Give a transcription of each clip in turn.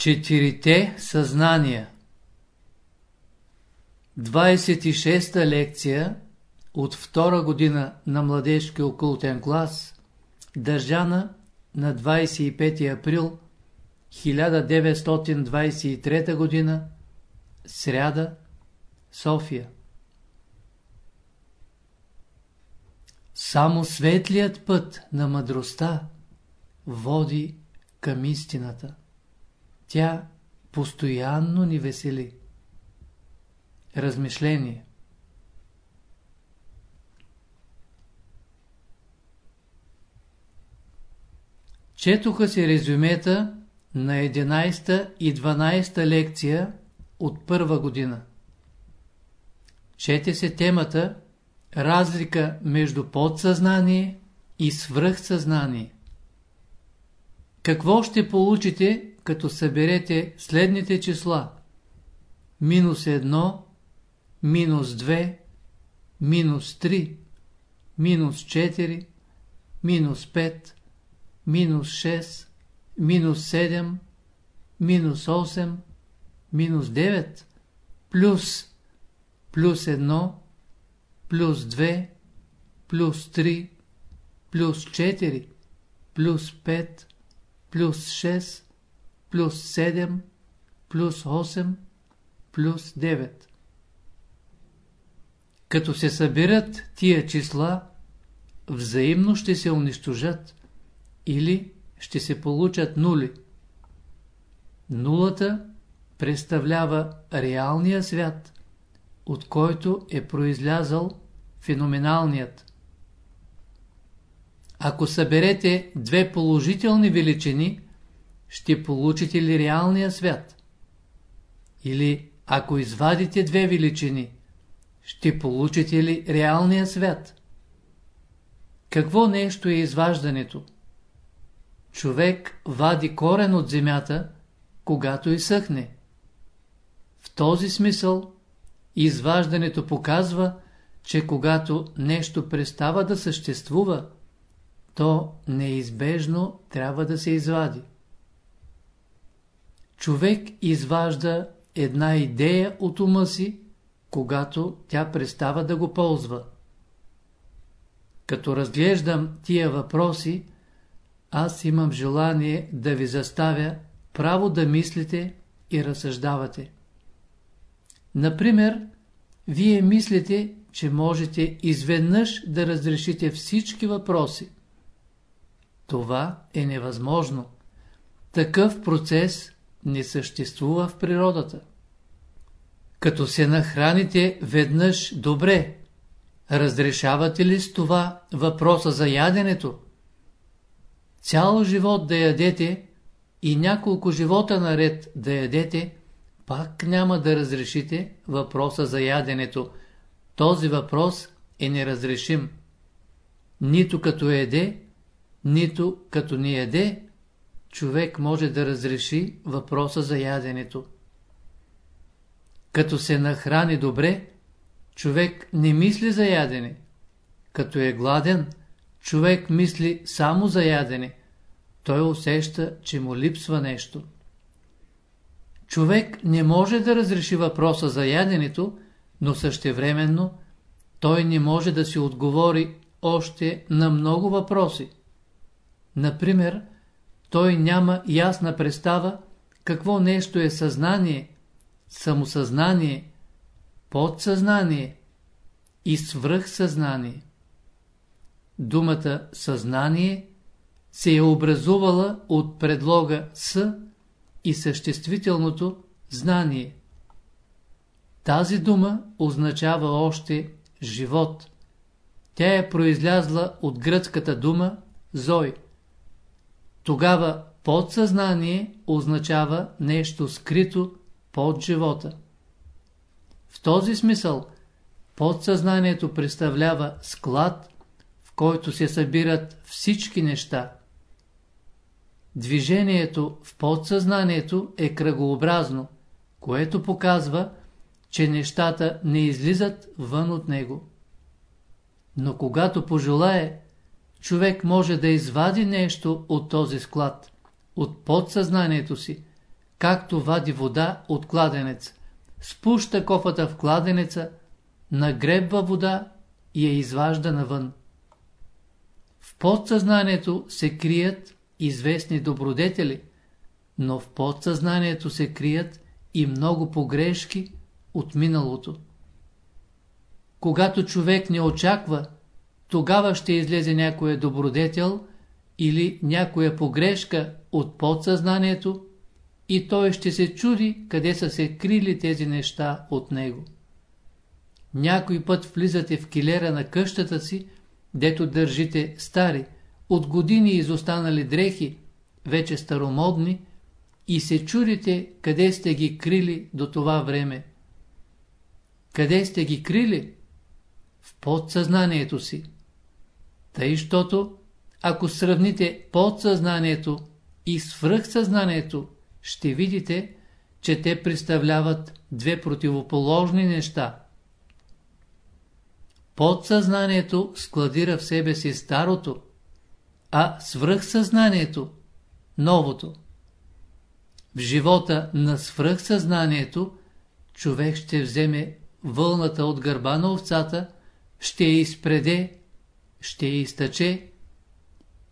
Четирите съзнания 26-та лекция от втора година на младежки окултен клас, държана на 25 април 1923 година, сряда, София. Само светлият път на мъдростта води към истината. Тя постоянно ни весели. Размишление Четоха се резюмета на 11 и 12 лекция от първа година. Чете се темата Разлика между подсъзнание и свръхсъзнание. Какво ще получите, като съберете следните числа? Минус 1, минус 2, минус 3, минус 4, минус 5, минус 6, минус 7, минус 8, минус 9, плюс, плюс 1, плюс 2, плюс 3, плюс 4, плюс 5, плюс 6, плюс 7, плюс 8, плюс 9. Като се съберат тия числа, взаимно ще се унищожат или ще се получат нули. Нулата представлява реалния свят, от който е произлязал феноменалният. Ако съберете две положителни величини, ще получите ли реалния свят? Или ако извадите две величини, ще получите ли реалния свят? Какво нещо е изваждането? Човек вади корен от земята, когато изсъхне. В този смисъл изваждането показва, че когато нещо престава да съществува, то неизбежно трябва да се извади. Човек изважда една идея от ума си, когато тя престава да го ползва. Като разглеждам тия въпроси, аз имам желание да ви заставя право да мислите и разсъждавате. Например, вие мислите, че можете изведнъж да разрешите всички въпроси. Това е невъзможно. Такъв процес не съществува в природата. Като се нахраните веднъж добре, разрешавате ли с това въпроса за яденето? Цял живот да ядете и няколко живота наред да ядете, пак няма да разрешите въпроса за яденето. Този въпрос е неразрешим. Нито като еде, нито като не яде, човек може да разреши въпроса за яденето. Като се нахрани добре, човек не мисли за ядене. Като е гладен, човек мисли само за ядене. Той усеща, че му липсва нещо. Човек не може да разреши въпроса за яденето, но същевременно той не може да си отговори още на много въпроси. Например, той няма ясна представа какво нещо е съзнание, самосъзнание, подсъзнание и свръхсъзнание. Думата съзнание се е образувала от предлога с и съществителното знание. Тази дума означава още живот. Тя е произлязла от гръцката дума зой. Тогава подсъзнание означава нещо скрито под живота. В този смисъл подсъзнанието представлява склад, в който се събират всички неща. Движението в подсъзнанието е кръгообразно, което показва, че нещата не излизат вън от него. Но когато пожелае, човек може да извади нещо от този склад, от подсъзнанието си, както вади вода от кладенец. Спуща кофата в кладенеца, нагребва вода и я изважда навън. В подсъзнанието се крият известни добродетели, но в подсъзнанието се крият и много погрешки от миналото. Когато човек не очаква, тогава ще излезе някоя добродетел или някоя погрешка от подсъзнанието и той ще се чуди къде са се крили тези неща от него. Някой път влизате в килера на къщата си, дето държите стари, от години изостанали дрехи, вече старомодни, и се чудите къде сте ги крили до това време. Къде сте ги крили? В подсъзнанието си. Тъй, щото, ако сравните подсъзнанието и свръхсъзнанието, ще видите, че те представляват две противоположни неща. Подсъзнанието складира в себе си старото, а свръхсъзнанието – новото. В живота на свръхсъзнанието човек ще вземе вълната от гърба на овцата, ще я изпреде, ще я изтъче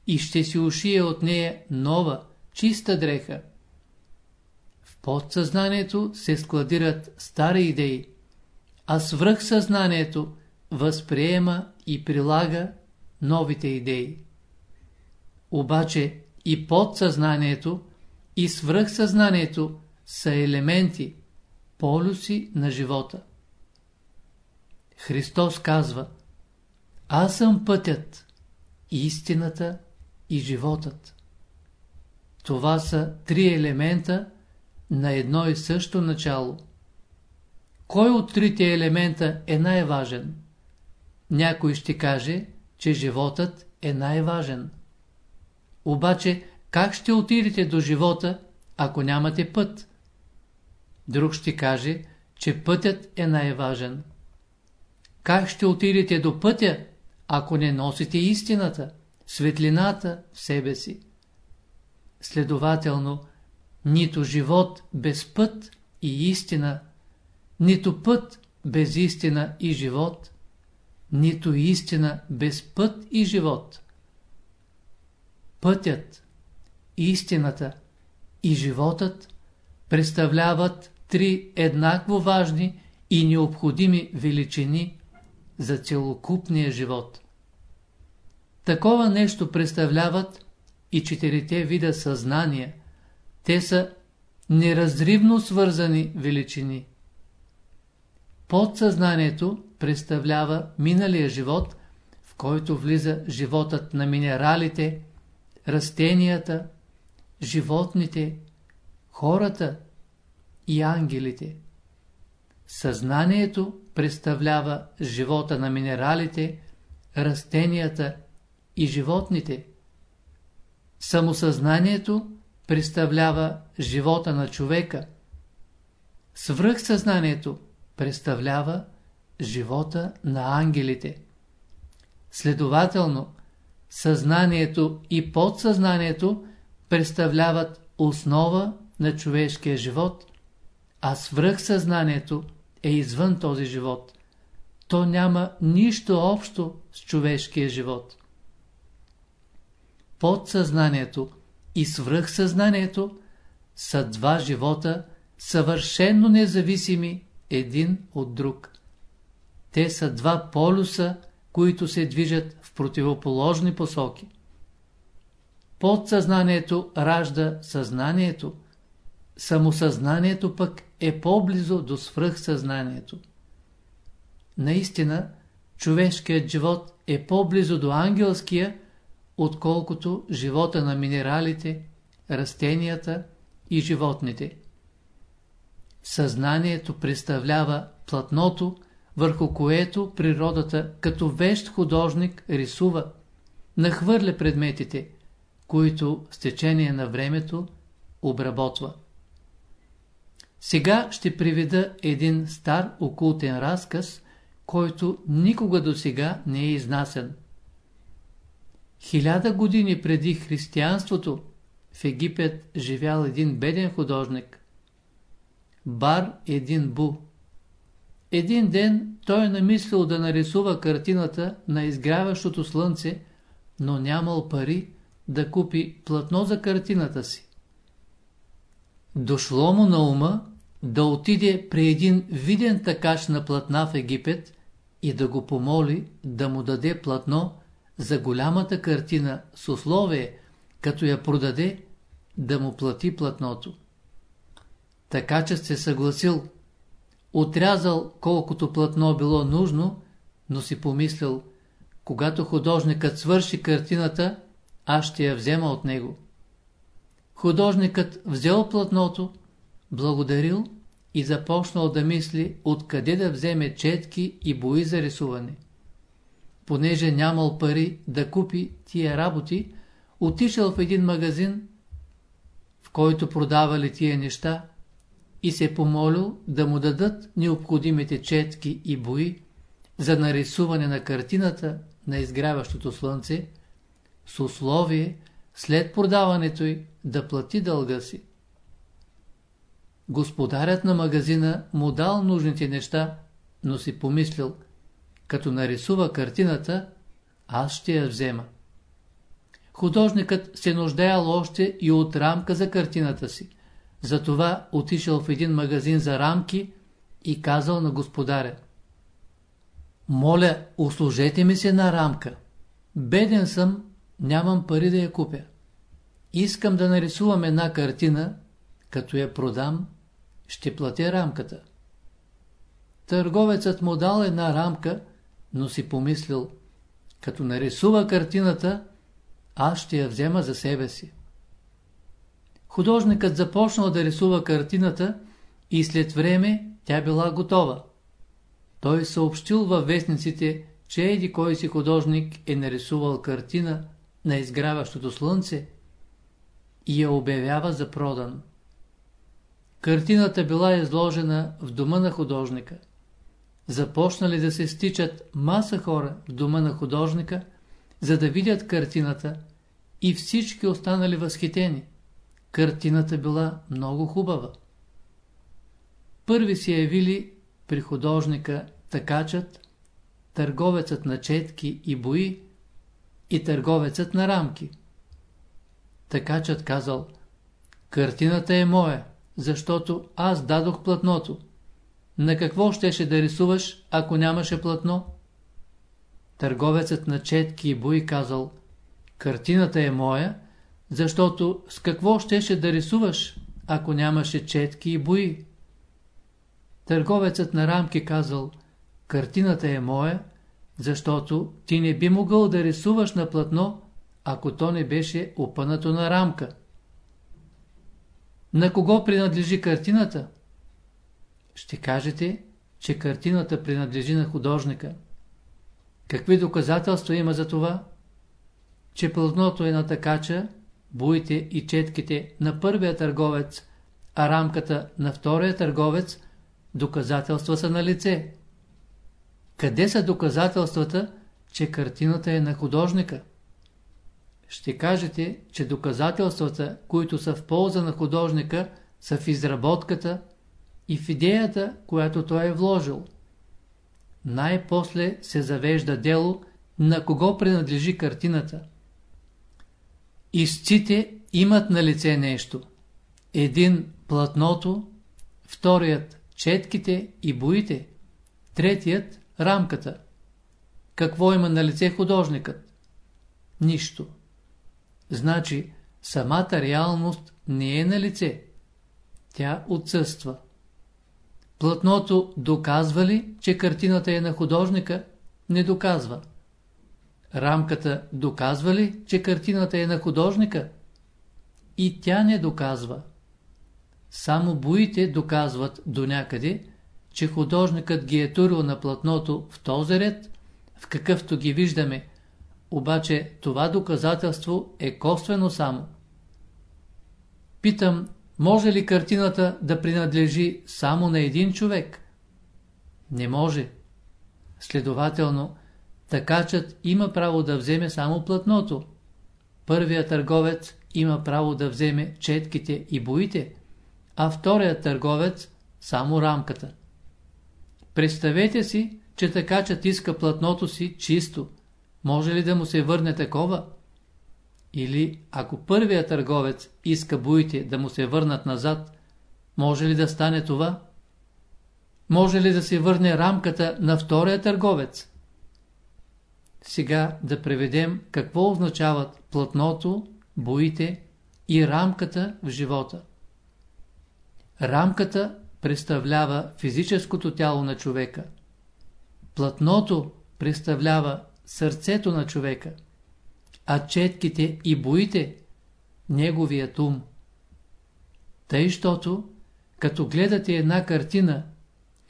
и ще си ушие от нея нова, чиста дреха. В подсъзнанието се складират стари идеи, а свръхсъзнанието възприема и прилага новите идеи. Обаче и подсъзнанието, и свръхсъзнанието са елементи, полюси на живота. Христос казва Аз съм пътят, истината и животът. Това са три елемента на едно и също начало. Кой от трите елемента е най-важен? Някой ще каже, че животът е най-важен. Обаче, как ще отидете до живота, ако нямате път? Друг ще каже, че пътят е най-важен. Как ще отидете до пътя, ако не носите истината, светлината в себе си? Следователно, нито живот без път и истина, нито път без истина и живот, нито истина без път и живот. Пътят, истината и животът представляват три еднакво важни и необходими величини за целокупния живот. Такова нещо представляват и четирите вида съзнания. Те са неразривно свързани величини. Подсъзнанието представлява миналия живот, в който влиза животът на минералите, растенията, животните, хората и ангелите. Съзнанието представлява живота на минералите, растенията и животните. Самосъзнанието представлява живота на човека. Свръхсъзнанието представлява живота на ангелите. Следователно, съзнанието и подсъзнанието представляват основа на човешкия живот, а свръхсъзнанието е извън този живот. То няма нищо общо с човешкия живот. Подсъзнанието и свръхсъзнанието са два живота, съвършенно независими един от друг. Те са два полюса, които се движат в противоположни посоки. Подсъзнанието ражда съзнанието, самосъзнанието пък е по-близо до свръхсъзнанието. Наистина, човешкият живот е по-близо до ангелския, отколкото живота на минералите, растенията и животните. Съзнанието представлява платното, върху което природата като вещ художник рисува, нахвърля предметите, които с течение на времето обработва. Сега ще приведа един стар окултен разказ, който никога до сега не е изнасен. Хиляда години преди християнството в Египет живял един беден художник. Бар един бу. Един ден той намислил да нарисува картината на изгряващото слънце, но нямал пари да купи платно за картината си. Дошло му на ума да отиде при един виден такач на платна в Египет и да го помоли да му даде платно за голямата картина с условие, като я продаде, да му плати платното. Така че се съгласил, отрязал колкото платно било нужно, но си помислил, когато художникът свърши картината, аз ще я взема от него. Художникът взел платното, благодарил и започнал да мисли откъде да вземе четки и бои за рисуване. Понеже нямал пари да купи тия работи, отишъл в един магазин, в който продавали тия неща и се помолил да му дадат необходимите четки и бои за нарисуване на картината на изгряващото слънце, с условие след продаването й да плати дълга си. Господарят на магазина му дал нужните неща, но си помислил, като нарисува картината, аз ще я взема. Художникът се нуждаел още и от рамка за картината си. Затова отишъл в един магазин за рамки и казал на господаря. Моля, услужете ми се на рамка. Беден съм, нямам пари да я купя. Искам да нарисувам една картина, като я продам, ще платя рамката. Търговецът му дал една рамка, но си помислил, като нарисува картината, аз ще я взема за себе си. Художникът започнал да рисува картината и след време тя била готова. Той съобщил във вестниците, че еди кой си художник е нарисувал картина на изграващото слънце и я обявява за продан. Картината била изложена в дома на художника. Започнали да се стичат маса хора в дома на художника, за да видят картината и всички останали възхитени. Картината била много хубава. Първи се явили при художника такачът, търговецът на четки и бои и търговецът на рамки. Такачът казал, картината е моя, защото аз дадох платното. На какво щеше да рисуваш, ако нямаше платно? Търговецът на четки и бои казал, картината е моя, защото с какво щеше да рисуваш, ако нямаше четки и бои? Търговецът на рамки казал, картината е моя, защото ти не би могъл да рисуваш на платно, ако то не беше опънато на рамка. На кого принадлежи картината? Ще кажете, че картината принадлежи на художника. Какви доказателства има за това? Че платното е на такача, буите и четките на първия търговец, а рамката на втория търговец, доказателства са на лице. Къде са доказателствата, че картината е на художника? Ще кажете, че доказателствата, които са в полза на художника, са в изработката и в идеята, която той е вложил. Най-после се завежда дело, на кого принадлежи картината. Изците имат на лице нещо. Един – платното, вторият – четките и боите, третият – рамката. Какво има на лице художникът? Нищо. Значи, самата реалност не е на лице. Тя отсъства. Платното доказва ли, че картината е на художника? Не доказва. Рамката доказва ли, че картината е на художника? И тя не доказва. Само боите доказват до някъде, че художникът ги е турил на платното в този ред, в какъвто ги виждаме, обаче това доказателство е косвено само. Питам, може ли картината да принадлежи само на един човек? Не може. Следователно, такачът има право да вземе само платното. Първият търговец има право да вземе четките и боите, а вторият търговец само рамката. Представете си, че такачът иска платното си чисто. Може ли да му се върне такова? Или ако първият търговец иска боите да му се върнат назад, може ли да стане това? Може ли да се върне рамката на втория търговец? Сега да преведем какво означават платното, боите и рамката в живота. Рамката представлява физическото тяло на човека. Платното представлява сърцето на човека, а четките и боите – неговият ум. Тъй, щото, като гледате една картина,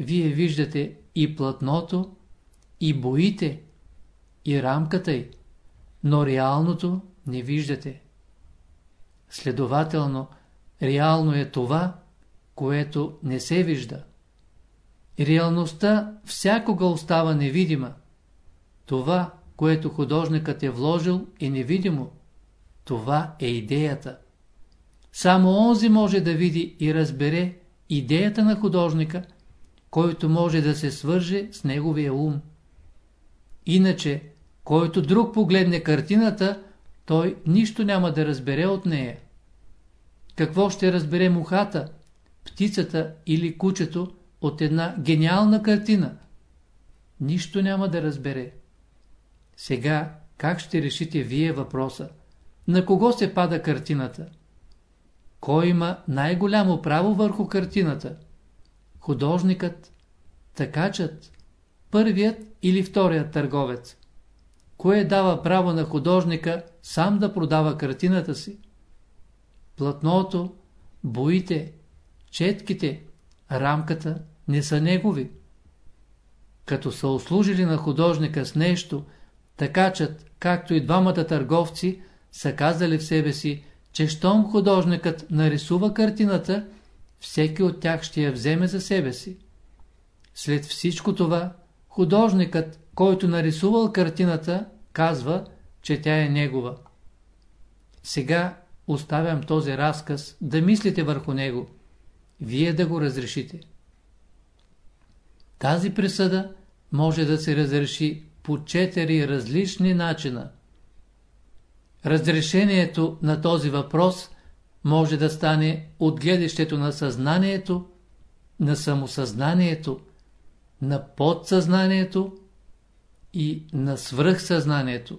вие виждате и платното, и боите, и рамката й, но реалното не виждате. Следователно, реално е това, което не се вижда. Реалността всякога остава невидима. Това, което художникът е вложил, е невидимо. Това е идеята. Само онзи може да види и разбере идеята на художника, който може да се свърже с неговия ум. Иначе, който друг погледне картината, той нищо няма да разбере от нея. Какво ще разбере мухата, птицата или кучето от една гениална картина? Нищо няма да разбере. Сега, как ще решите вие въпроса? На кого се пада картината? Кой има най-голямо право върху картината? Художникът, такачът, първият или вторият търговец? Кое дава право на художника сам да продава картината си? Платното, боите, четките, рамката не са негови. Като са услужили на художника с нещо, такачът, както и двамата търговци, са казали в себе си, че щом художникът нарисува картината, всеки от тях ще я вземе за себе си. След всичко това, художникът, който нарисувал картината, казва, че тя е негова. Сега оставям този разказ да мислите върху него. Вие да го разрешите. Тази присъда може да се разреши по четири различни начина. Разрешението на този въпрос може да стане от гледащето на съзнанието, на самосъзнанието, на подсъзнанието и на свръхсъзнанието.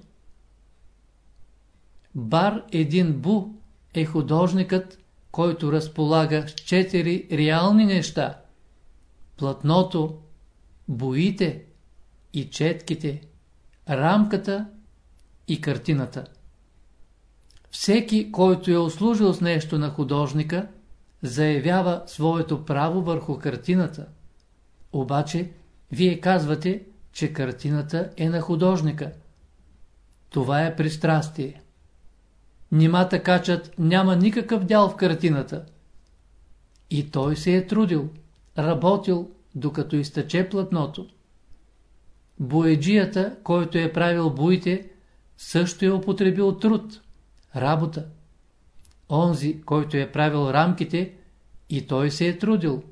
Бар един Бу е художникът, който разполага с четири реални неща. Платното, боите и четките, рамката и картината. Всеки, който е услужил с нещо на художника, заявява своето право върху картината. Обаче, вие казвате, че картината е на художника. Това е пристрастие. Нима такачът няма никакъв дял в картината. И той се е трудил, работил, докато изтъче платното. Боеджията, който е правил боите, също е употребил труд, работа. Онзи, който е правил рамките, и той се е трудил.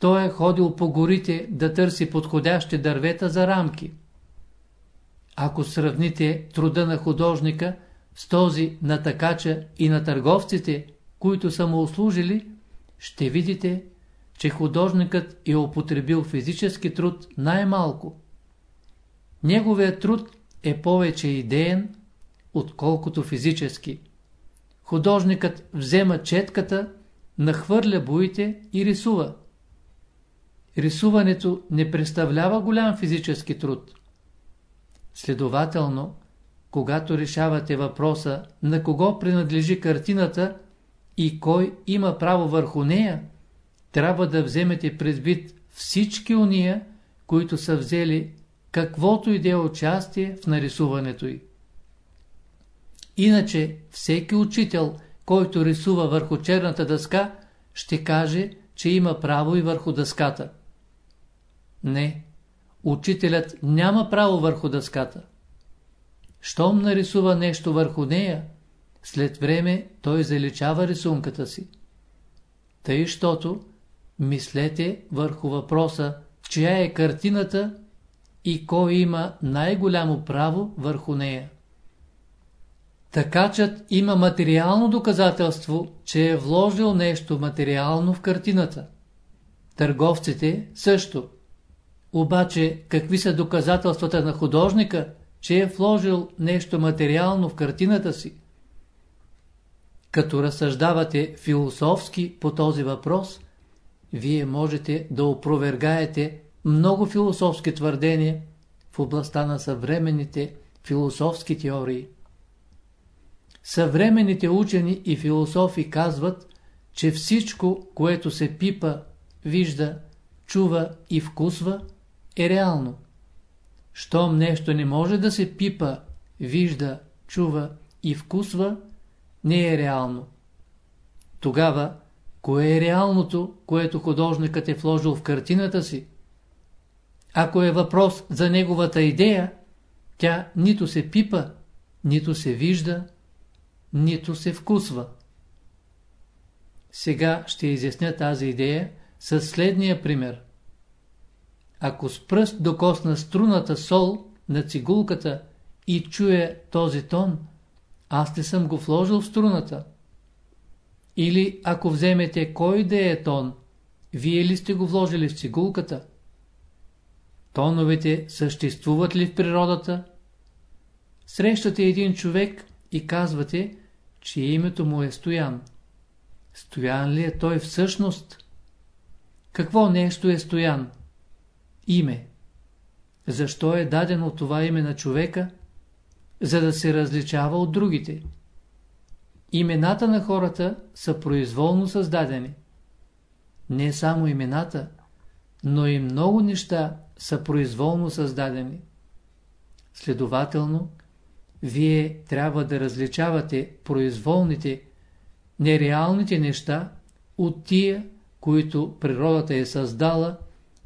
Той е ходил по горите да търси подходящи дървета за рамки. Ако сравните труда на художника с този на такача и на търговците, които са му услужили, ще видите, че художникът е употребил физически труд най-малко. Неговият труд е повече идеен, отколкото физически. Художникът взема четката, нахвърля боите и рисува. Рисуването не представлява голям физически труд. Следователно, когато решавате въпроса на кого принадлежи картината и кой има право върху нея, трябва да вземете предвид всички уния, които са взели каквото и да е участие в нарисуването й. Иначе всеки учител, който рисува върху черната дъска, ще каже, че има право и върху дъската. Не, учителят няма право върху дъската. Щом нарисува нещо върху нея, след време той заличава рисунката си. Тъй, щото мислете върху въпроса, чия е картината и кой има най-голямо право върху нея. Такачът има материално доказателство, че е вложил нещо материално в картината. Търговците също. Обаче, какви са доказателствата на художника, че е вложил нещо материално в картината си? Като разсъждавате философски по този въпрос, вие можете да опровергаете много философски твърдения в областта на съвременните философски теории. Съвременните учени и философи казват, че всичко, което се пипа, вижда, чува и вкусва, е реално. Щом нещо не може да се пипа, вижда, чува и вкусва, не е реално. Тогава, кое е реалното, което художникът е вложил в картината си? Ако е въпрос за неговата идея, тя нито се пипа, нито се вижда, нито се вкусва. Сега ще изясня тази идея със следния пример. Ако с пръст докосна струната сол на цигулката и чуя този тон, аз не съм го вложил в струната. Или ако вземете кой да е тон, вие ли сте го вложили в цигулката? Тоновете съществуват ли в природата? Срещате един човек и казвате, че името му е Стоян. Стоян ли е той всъщност? Какво нещо е Стоян? Име. Защо е дадено това име на човека? За да се различава от другите. Имената на хората са произволно създадени. Не само имената, но и много неща са произволно създадени. Следователно, вие трябва да различавате произволните, нереалните неща от тия, които природата е създала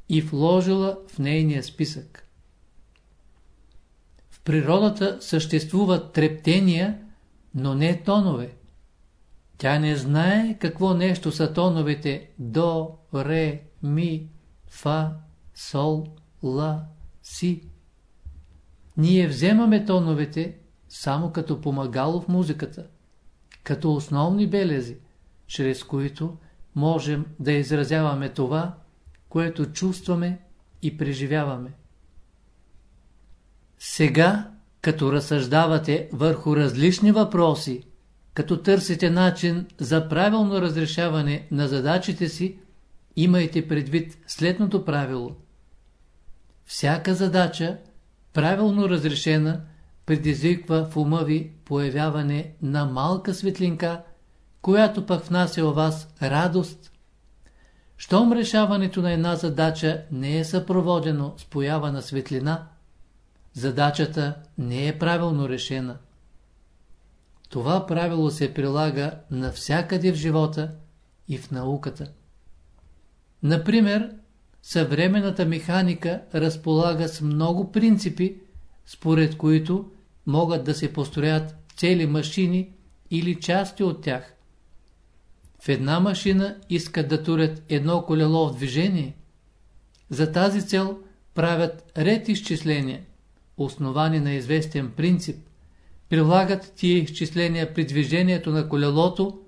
и вложила в нейния списък. В природата съществуват трептения, но не тонове. Тя не знае какво нещо са тоновете до, ре, ми, фа, сол, ла, си. Ние вземаме тоновете само като помагало в музиката, като основни белези, чрез които можем да изразяваме това, което чувстваме и преживяваме. Сега, като разсъждавате върху различни въпроси, като търсите начин за правилно разрешаване на задачите си, имайте предвид следното правило. Всяка задача, правилно разрешена, предизвиква в ума ви появяване на малка светлинка, която пък внася у вас радост. Щом решаването на една задача не е съпроводено с поява на светлина, задачата не е правилно решена. Това правило се прилага навсякъде в живота и в науката. Например, съвременната механика разполага с много принципи, според които могат да се построят цели машини или части от тях. В една машина искат да турят едно колело в движение. За тази цел правят ред изчисления, основани на известен принцип, прилагат тия изчисления при движението на колелото,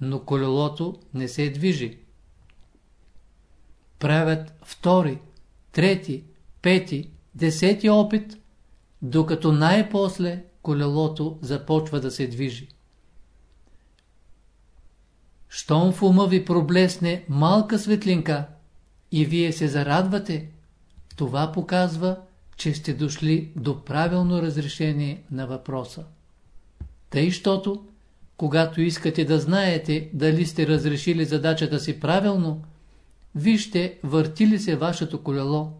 но колелото не се движи. Правят втори, трети, пети, десети опит, докато най-после колелото започва да се движи. Щом в ума ви проблесне малка светлинка и вие се зарадвате, това показва, че сте дошли до правилно разрешение на въпроса. Тъй, щото, когато искате да знаете дали сте разрешили задачата си правилно, вижте върти ли се вашето колело.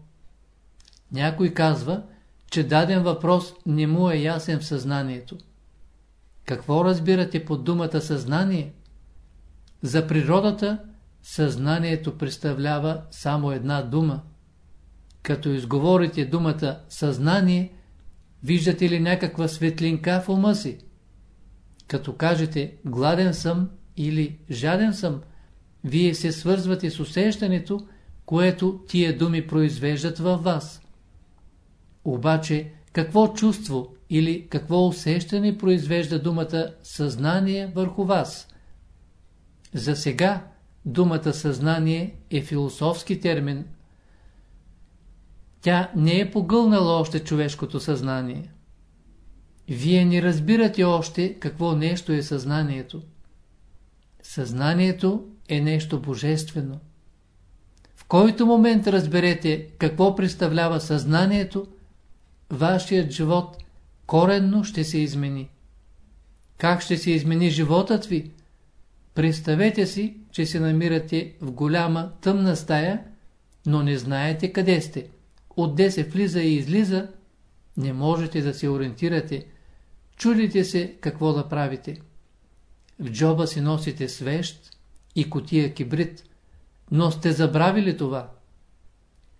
Някой казва, че даден въпрос не му е ясен в съзнанието. Какво разбирате под думата съзнание? За природата съзнанието представлява само една дума. Като изговорите думата съзнание, виждате ли някаква светлинка в ума си? Като кажете гладен съм или жаден съм, вие се свързвате с усещането, което тия думи произвеждат във вас. Обаче, какво чувство или какво усещане произвежда думата съзнание върху вас? За сега думата съзнание е философски термин. Тя не е погълнала още човешкото съзнание. Вие не разбирате още какво нещо е съзнанието. Съзнанието е нещо божествено. В който момент разберете какво представлява съзнанието, вашият живот коренно ще се измени. Как ще се измени животът ви? Представете си, че се намирате в голяма тъмна стая, но не знаете къде сте. Отде се влиза и излиза, не можете да се ориентирате. Чудите се какво да правите. В джоба си носите свещ и котия кибрид, но сте забравили това.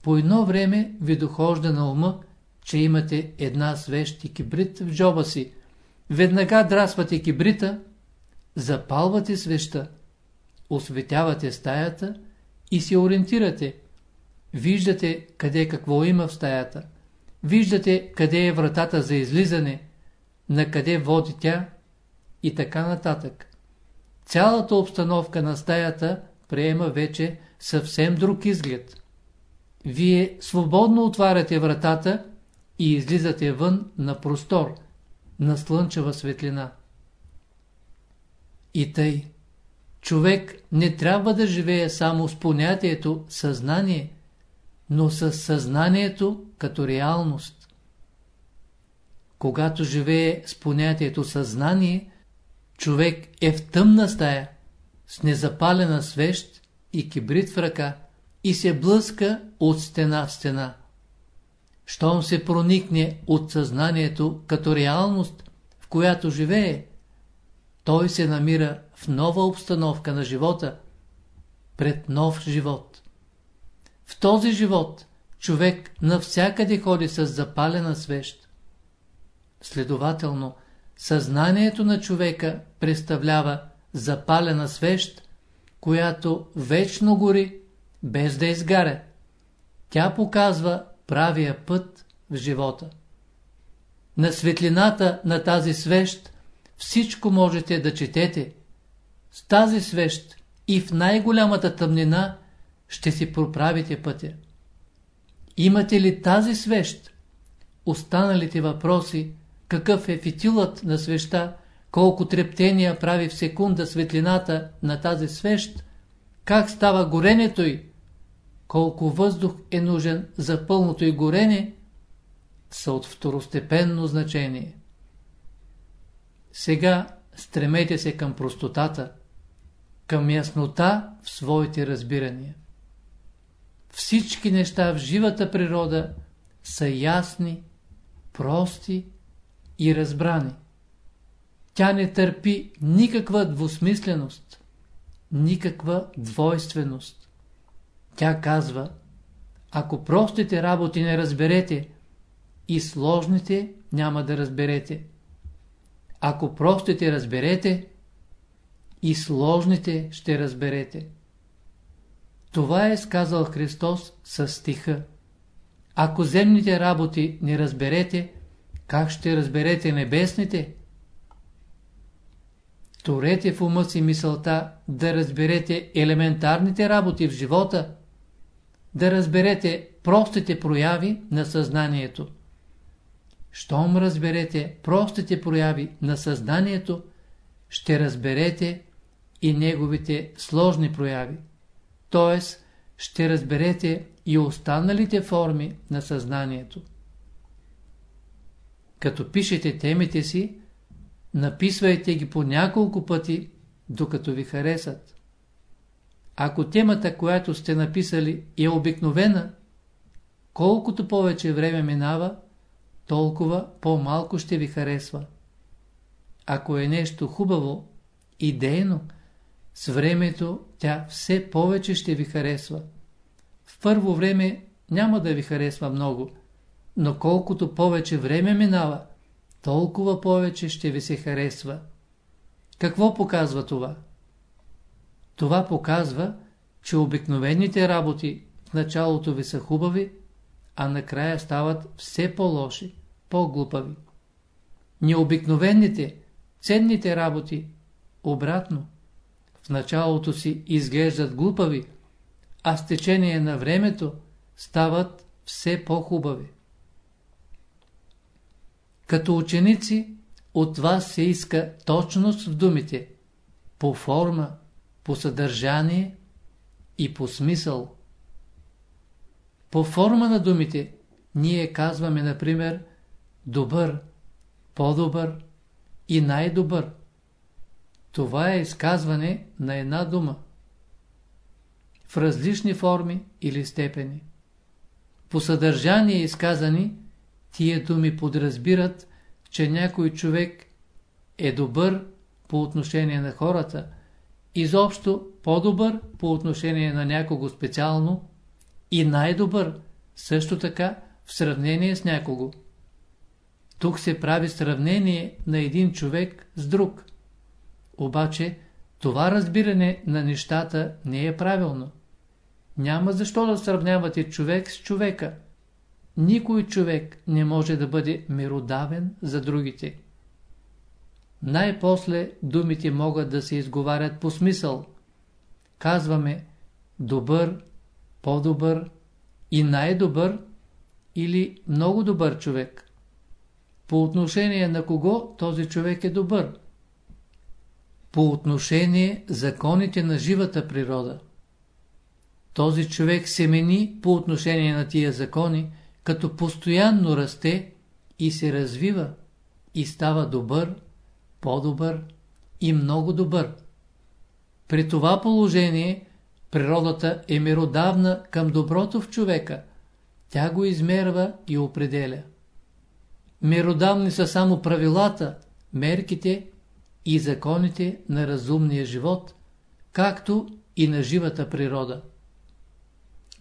По едно време ви дохожда на ума, че имате една свещ и кибрид в джоба си. Веднага драспате кибрита, запалвате свеща, осветявате стаята и се ориентирате. Виждате къде какво има в стаята. Виждате къде е вратата за излизане, на къде води тя и така нататък. Цялата обстановка на стаята приема вече съвсем друг изглед. Вие свободно отваряте вратата и излизате вън на простор, на слънчева светлина. И тъй, човек не трябва да живее само с понятието съзнание, но с съзнанието като реалност. Когато живее с понятието съзнание, човек е в тъмна стая, с незапалена свещ и кибрид в ръка и се блъска от стена в стена. Щом се проникне от съзнанието като реалност, в която живее, той се намира в нова обстановка на живота, пред нов живот. В този живот човек навсякъде ходи с запалена свещ. Следователно, съзнанието на човека представлява запалена свещ, която вечно гори, без да изгаря. Тя показва правия път в живота. На светлината на тази свещ всичко можете да четете. С тази свещ и в най-голямата тъмнина ще си проправите пътя. Имате ли тази свещ? Останалите въпроси, какъв е фитилът на свеща, колко трептения прави в секунда светлината на тази свещ, как става горенето й, колко въздух е нужен за пълното й горене, са от второстепенно значение. Сега стремете се към простотата, към яснота в своите разбирания. Всички неща в живата природа са ясни, прости и разбрани. Тя не търпи никаква двусмисленост, никаква двойственост. Тя казва, ако простите работи не разберете, и сложните няма да разберете. Ако простите разберете, и сложните ще разберете. Това е сказал Христос с стиха. Ако земните работи не разберете, как ще разберете небесните? Торете в ума си мисълта да разберете елементарните работи в живота, да разберете простите прояви на съзнанието. Щом разберете простите прояви на съзнанието, ще разберете и неговите сложни прояви. Т.е. ще разберете и останалите форми на съзнанието. Като пишете темите си, написвайте ги по няколко пъти, докато ви харесат. Ако темата, която сте написали, е обикновена, колкото повече време минава, толкова по-малко ще ви харесва. Ако е нещо хубаво, идейно, с времето тя все повече ще ви харесва. В първо време няма да ви харесва много, но колкото повече време минава, толкова повече ще ви се харесва. Какво показва това? Това показва, че обикновените работи в началото ви са хубави, а накрая стават все по-лоши, по-глупави. Необикновените, ценните работи, обратно, в началото си изглеждат глупави, а с течение на времето стават все по-хубави. Като ученици от вас се иска точност в думите, по форма, по съдържание и по смисъл. По форма на думите ние казваме, например, добър, по-добър и най-добър. Това е изказване на една дума. В различни форми или степени. По съдържание изказани, тия думи подразбират, че някой човек е добър по отношение на хората, изобщо по-добър по отношение на някого специално и най-добър също така в сравнение с някого. Тук се прави сравнение на един човек с друг. Обаче това разбиране на нещата не е правилно. Няма защо да сравнявате човек с човека. Никой човек не може да бъде меродавен за другите. Най-после думите могат да се изговарят по смисъл. Казваме добър, по-добър и най-добър или много добър човек. По отношение на кого този човек е добър? По отношение законите на живата природа. Този човек се мени по отношение на тия закони, като постоянно расте и се развива и става добър, по-добър и много добър. При това положение природата е меродавна към доброто в човека. Тя го измерва и определя. Меродавни са само правилата, мерките и законите на разумния живот, както и на живата природа.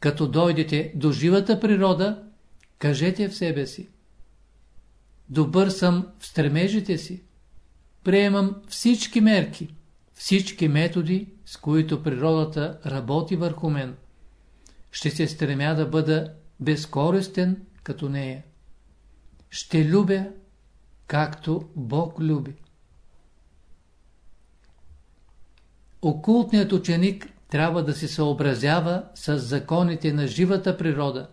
Като дойдете до живата природа, кажете в себе си. Добър съм в стремежите си. Приемам всички мерки, всички методи, с които природата работи върху мен. Ще се стремя да бъда безкористен като нея. Ще любя, както Бог люби. Окултният ученик трябва да се съобразява с законите на живата природа.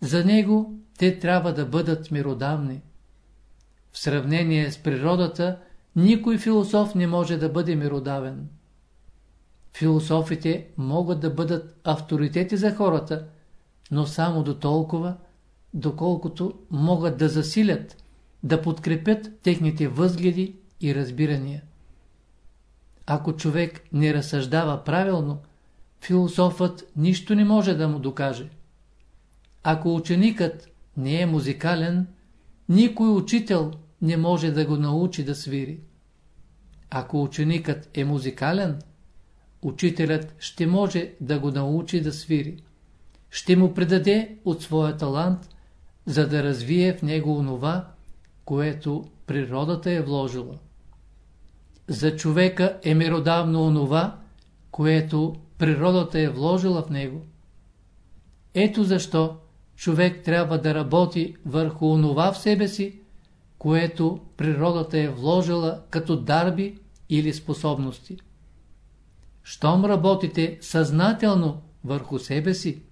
За него те трябва да бъдат миродавни. В сравнение с природата, никой философ не може да бъде миродавен. Философите могат да бъдат авторитети за хората, но само до толкова, доколкото могат да засилят, да подкрепят техните възгледи и разбирания. Ако човек не разсъждава правилно, философът нищо не може да му докаже. Ако ученикът не е музикален, никой учител не може да го научи да свири. Ако ученикът е музикален, учителят ще може да го научи да свири. Ще му предаде от своя талант, за да развие в него онова, което природата е вложила. За човека е меродавно онова, което природата е вложила в него. Ето защо човек трябва да работи върху онова в себе си, което природата е вложила като дарби или способности. Щом работите съзнателно върху себе си,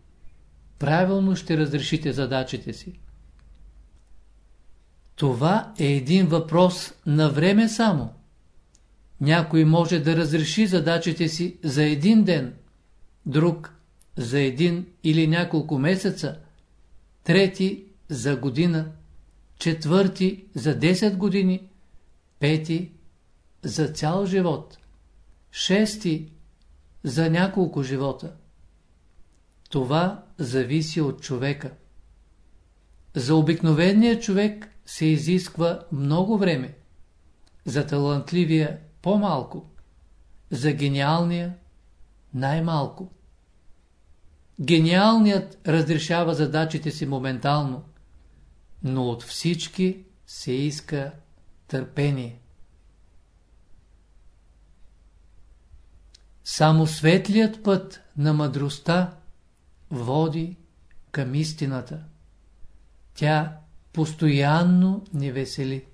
правилно ще разрешите задачите си. Това е един въпрос на време само. Някой може да разреши задачите си за един ден, друг за един или няколко месеца, трети за година, четвърти за 10 години, пети за цял живот, шести за няколко живота. Това зависи от човека. За обикновения човек се изисква много време, за талантливия по-малко, за гениалния най-малко. Гениалният разрешава задачите си моментално, но от всички се иска търпение. Само светлият път на мъдростта води към истината. Тя постоянно ни весели.